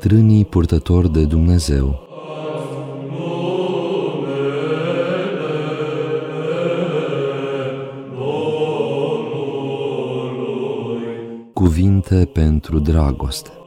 Bătrânii purtători de Dumnezeu. Cuvinte pentru dragoste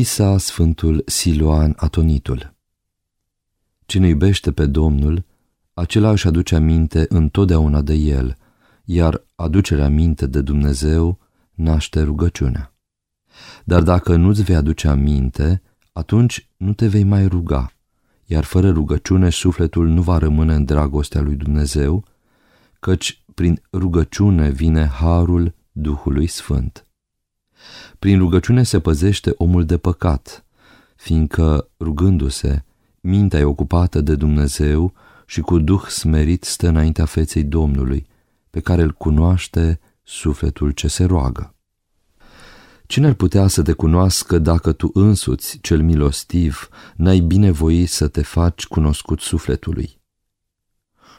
Zisa Sfântul Siloan Atonitul Cine iubește pe Domnul, acela își aduce aminte întotdeauna de El, iar aducerea aminte de Dumnezeu naște rugăciunea. Dar dacă nu-ți vei aduce aminte, atunci nu te vei mai ruga, iar fără rugăciune sufletul nu va rămâne în dragostea lui Dumnezeu, căci prin rugăciune vine harul Duhului Sfânt. Prin rugăciune se păzește omul de păcat, fiindcă, rugându-se, mintea e ocupată de Dumnezeu și cu duh smerit stă înaintea feței Domnului, pe care îl cunoaște sufletul ce se roagă. Cine ar putea să te cunoască dacă tu însuți, cel milostiv, n-ai binevoit să te faci cunoscut sufletului?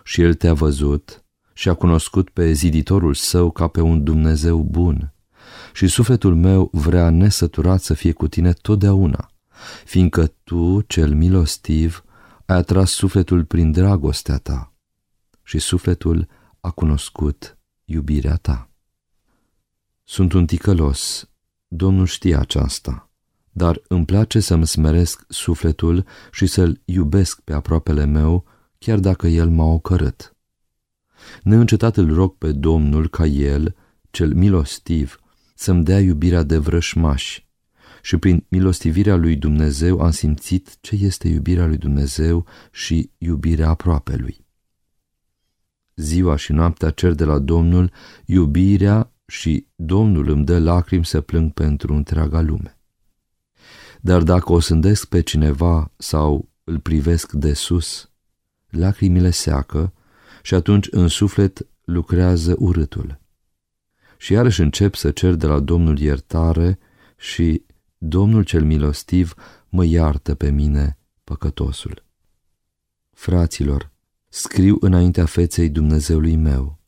Și el te-a văzut și a cunoscut pe ziditorul său ca pe un Dumnezeu bun, și sufletul meu vrea nesăturat să fie cu tine totdeauna, fiindcă tu, cel milostiv, ai atras sufletul prin dragostea ta și sufletul a cunoscut iubirea ta. Sunt un ticălos, Domnul știe aceasta, dar îmi place să-mi smeresc sufletul și să-l iubesc pe aproapele meu, chiar dacă el m-a ocărât. Neîncetat îl rog pe Domnul ca el, cel milostiv, să-mi dea iubirea de vrășmași și prin milostivirea lui Dumnezeu am simțit ce este iubirea lui Dumnezeu și iubirea aproapelui. Ziua și noaptea cer de la Domnul iubirea și Domnul îmi dă lacrimi să plâng pentru întreaga lume. Dar dacă o sândesc pe cineva sau îl privesc de sus, lacrimile seacă și atunci în suflet lucrează urâtul și iarăși încep să cer de la Domnul iertare și Domnul cel milostiv mă iartă pe mine, păcătosul. Fraților, scriu înaintea feței Dumnezeului meu,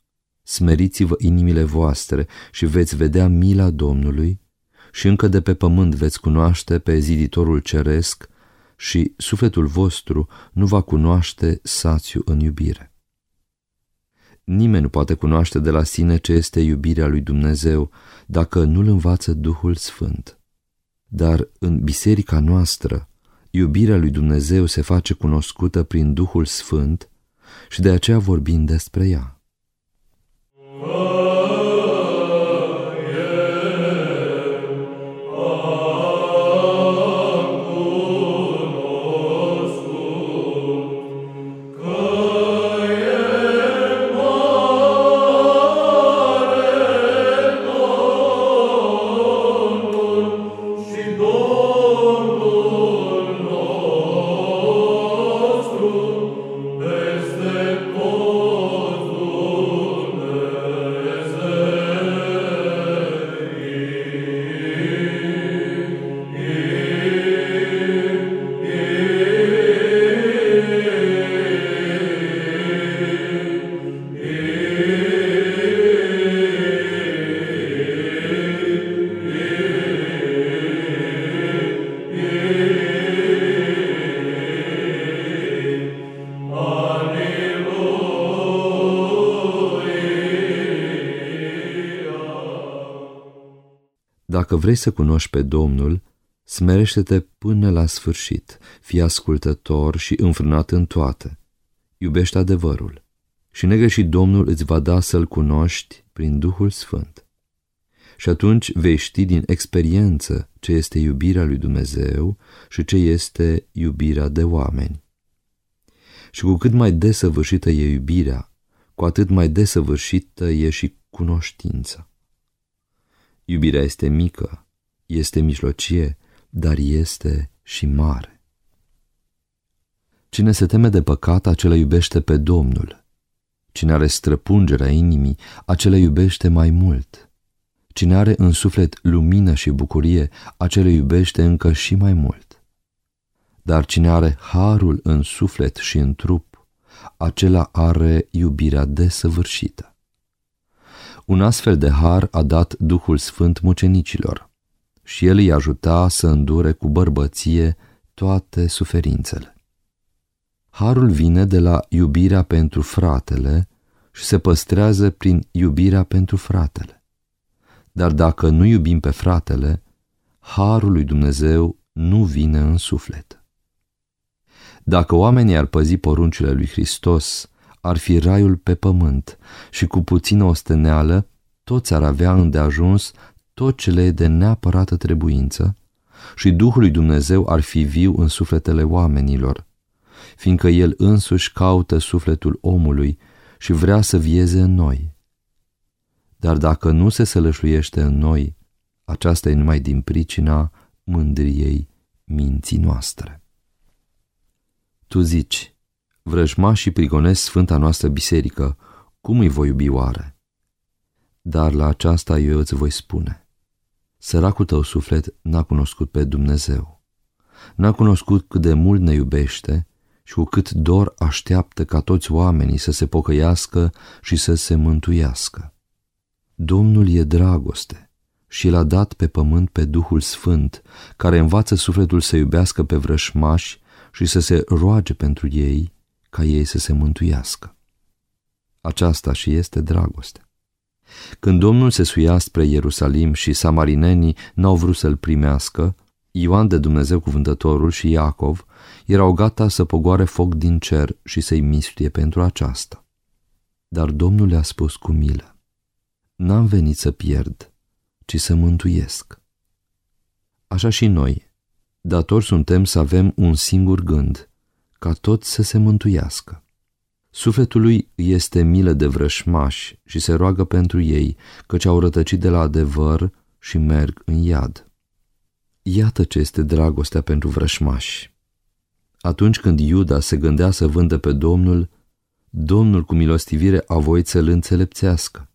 smeriți-vă inimile voastre și veți vedea mila Domnului și încă de pe pământ veți cunoaște pe ziditorul ceresc și sufletul vostru nu va cunoaște sațiu în iubire. Nimeni nu poate cunoaște de la sine ce este iubirea lui Dumnezeu dacă nu-L învață Duhul Sfânt. Dar în biserica noastră, iubirea lui Dumnezeu se face cunoscută prin Duhul Sfânt și de aceea vorbim despre ea. Dacă vrei să cunoști pe Domnul, smerește-te până la sfârșit, fii ascultător și înfrânat în toate. Iubește adevărul și negreșit Domnul îți va da să-L cunoști prin Duhul Sfânt. Și atunci vei ști din experiență ce este iubirea lui Dumnezeu și ce este iubirea de oameni. Și cu cât mai desăvârșită e iubirea, cu atât mai desăvârșită e și cunoștința. Iubirea este mică, este mijlocie, dar este și mare. Cine se teme de păcat, acela iubește pe Domnul. Cine are străpungerea inimii, acela iubește mai mult. Cine are în suflet lumină și bucurie, acela iubește încă și mai mult. Dar cine are harul în suflet și în trup, acela are iubirea desăvârșită. Un astfel de har a dat Duhul Sfânt mucenicilor și el îi ajuta să îndure cu bărbăție toate suferințele. Harul vine de la iubirea pentru fratele și se păstrează prin iubirea pentru fratele. Dar dacă nu iubim pe fratele, harul lui Dumnezeu nu vine în suflet. Dacă oamenii ar păzi poruncile lui Hristos, ar fi raiul pe pământ și cu puțină osteneală toți ar avea îndeajuns tot ce le e de neapărată trebuință și Duhul lui Dumnezeu ar fi viu în sufletele oamenilor, fiindcă El însuși caută sufletul omului și vrea să vieze în noi. Dar dacă nu se sălășluiește în noi, aceasta e numai din pricina mândriei minții noastre. Tu zici, vrăjmașii prigonesc sfânta noastră biserică, cum îi voi iubi oare? Dar la aceasta eu îți voi spune. Săracul tău suflet n-a cunoscut pe Dumnezeu. N-a cunoscut cât de mult ne iubește și cu cât dor așteaptă ca toți oamenii să se pocăiască și să se mântuiască. Domnul e dragoste și l-a dat pe pământ pe Duhul Sfânt, care învață sufletul să iubească pe vrășmași și să se roage pentru ei ca ei să se mântuiască. Aceasta și este dragoste. Când Domnul se suia spre Ierusalim și samarinenii n-au vrut să-l primească, Ioan de Dumnezeu cuvântătorul și Iacov erau gata să pogoare foc din cer și să-i mistuie pentru aceasta. Dar Domnul le-a spus cu milă, N-am venit să pierd, ci să mântuiesc. Așa și noi, datori suntem să avem un singur gând, ca toți să se mântuiască. Sufletul lui este milă de vrășmași și se roagă pentru ei, căci au rătăcit de la adevăr și merg în iad. Iată ce este dragostea pentru vrășmași. Atunci când Iuda se gândea să vândă pe Domnul, Domnul cu milostivire a voit să-l înțelepțească.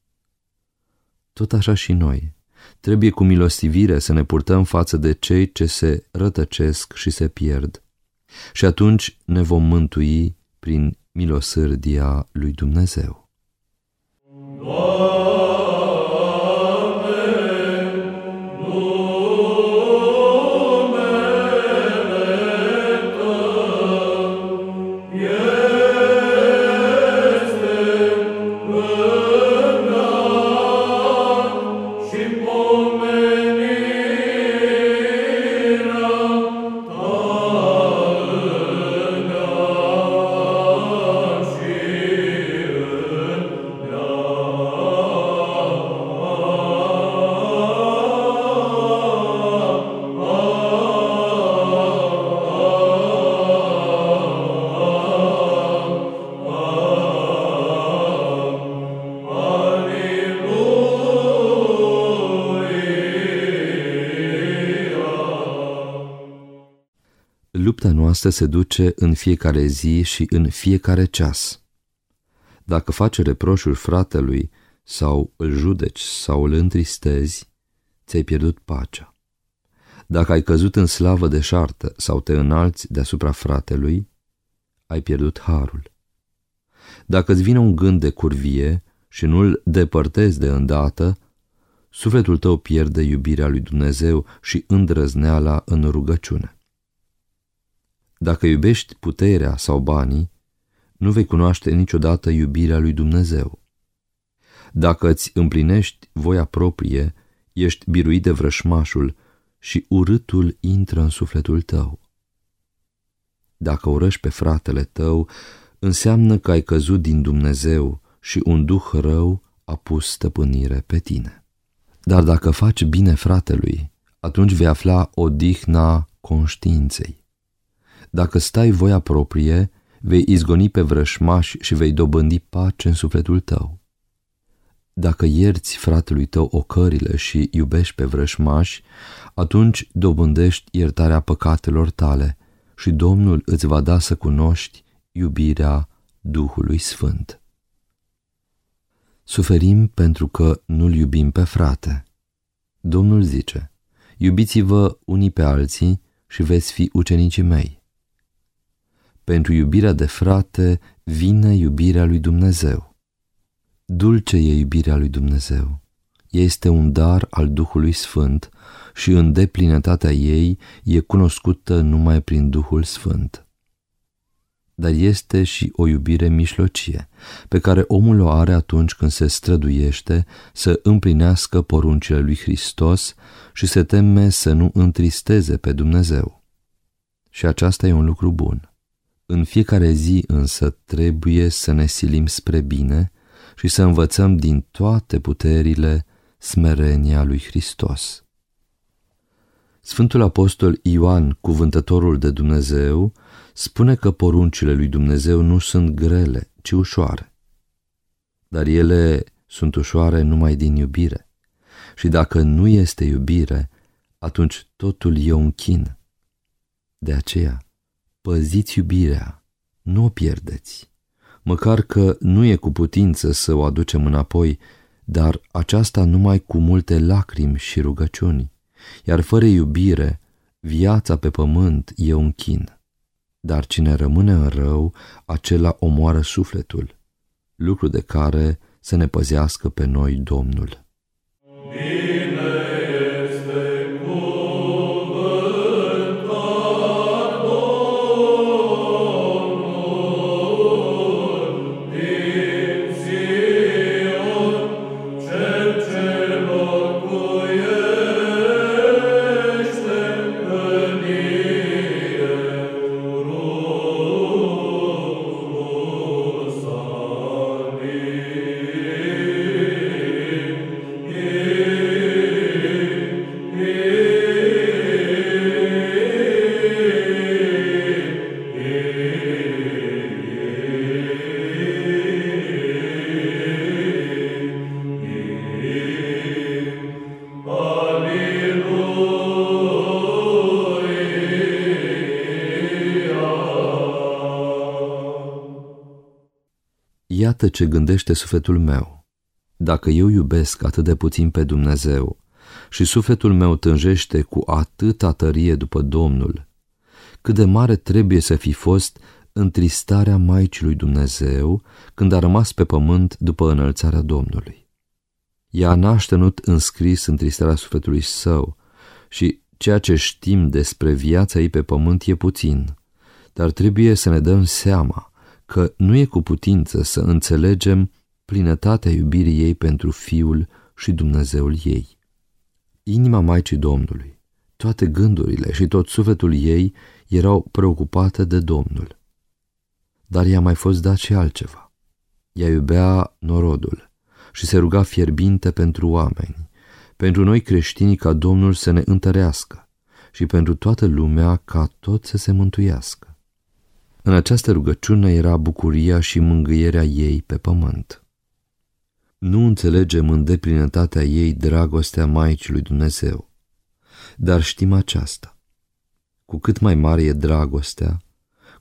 Tot așa și noi. Trebuie cu milostivire să ne purtăm față de cei ce se rătăcesc și se pierd. Și atunci ne vom mântui prin milosârdia lui Dumnezeu. Doamne! Lupta noastră se duce în fiecare zi și în fiecare ceas. Dacă faci reproșuri fratelui sau îl judeci sau îl întristezi, ți-ai pierdut pacea. Dacă ai căzut în slavă de șartă sau te înalți deasupra fratelui, ai pierdut harul. Dacă îți vine un gând de curvie și nu-l depărtezi de îndată, sufletul tău pierde iubirea lui Dumnezeu și îndrăzneala în rugăciune. Dacă iubești puterea sau banii, nu vei cunoaște niciodată iubirea lui Dumnezeu. Dacă îți împlinești voia proprie, ești biruit de vrășmașul și urâtul intră în sufletul tău. Dacă urăști pe fratele tău, înseamnă că ai căzut din Dumnezeu și un duh rău a pus stăpânire pe tine. Dar dacă faci bine fratelui, atunci vei afla odihna conștiinței. Dacă stai voia proprie, vei izgoni pe vrășmași și vei dobândi pace în sufletul tău. Dacă ierți fratelui tău ocările și iubești pe vrășmași, atunci dobândești iertarea păcatelor tale și Domnul îți va da să cunoști iubirea Duhului Sfânt. Suferim pentru că nu-L iubim pe frate. Domnul zice, iubiți-vă unii pe alții și veți fi ucenicii mei. Pentru iubirea de frate vine iubirea lui Dumnezeu. Dulce e iubirea lui Dumnezeu. Ea este un dar al Duhului Sfânt și în deplinătatea ei e cunoscută numai prin Duhul Sfânt. Dar este și o iubire mișlocie, pe care omul o are atunci când se străduiește să împlinească poruncile lui Hristos și se teme să nu întristeze pe Dumnezeu. Și aceasta e un lucru bun. În fiecare zi însă trebuie să ne silim spre bine și să învățăm din toate puterile smerenia lui Hristos. Sfântul Apostol Ioan, cuvântătorul de Dumnezeu, spune că poruncile lui Dumnezeu nu sunt grele, ci ușoare. Dar ele sunt ușoare numai din iubire. Și dacă nu este iubire, atunci totul e un chin. De aceea, păziți iubirea, nu o pierdeți. Măcar că nu e cu putință să o aducem înapoi, dar aceasta numai cu multe lacrimi și rugăciuni, iar fără iubire, viața pe pământ e un chin. Dar cine rămâne în rău, acela omoară sufletul, lucru de care să ne păzească pe noi Domnul. Iată ce gândește sufletul meu. Dacă eu iubesc atât de puțin pe Dumnezeu și sufletul meu tânjește cu atâta tărie după Domnul, cât de mare trebuie să fi fost întristarea Maicii lui Dumnezeu când a rămas pe pământ după înălțarea Domnului. Ea n-a aștenut înscris întristarea sufletului său și ceea ce știm despre viața ei pe pământ e puțin, dar trebuie să ne dăm seama că nu e cu putință să înțelegem plinătatea iubirii ei pentru Fiul și Dumnezeul ei. Inima Maicii Domnului, toate gândurile și tot sufletul ei erau preocupate de Domnul. Dar i-a mai fost dat și altceva. Ea iubea norodul și se ruga fierbinte pentru oameni, pentru noi creștinii ca Domnul să ne întărească și pentru toată lumea ca tot să se mântuiască. În această rugăciune era bucuria și mângâierea ei pe pământ. Nu înțelegem în deplinătatea ei dragostea Maicii lui Dumnezeu, dar știm aceasta. Cu cât mai mare e dragostea,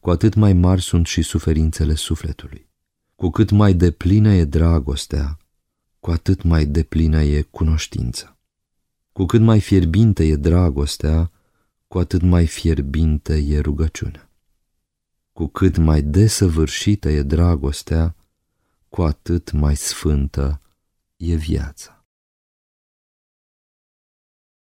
cu atât mai mari sunt și suferințele sufletului. Cu cât mai deplină e dragostea, cu atât mai deplină e cunoștința. Cu cât mai fierbinte e dragostea, cu atât mai fierbinte e rugăciunea. Cu cât mai desăvârșită e dragostea, cu atât mai sfântă e viața.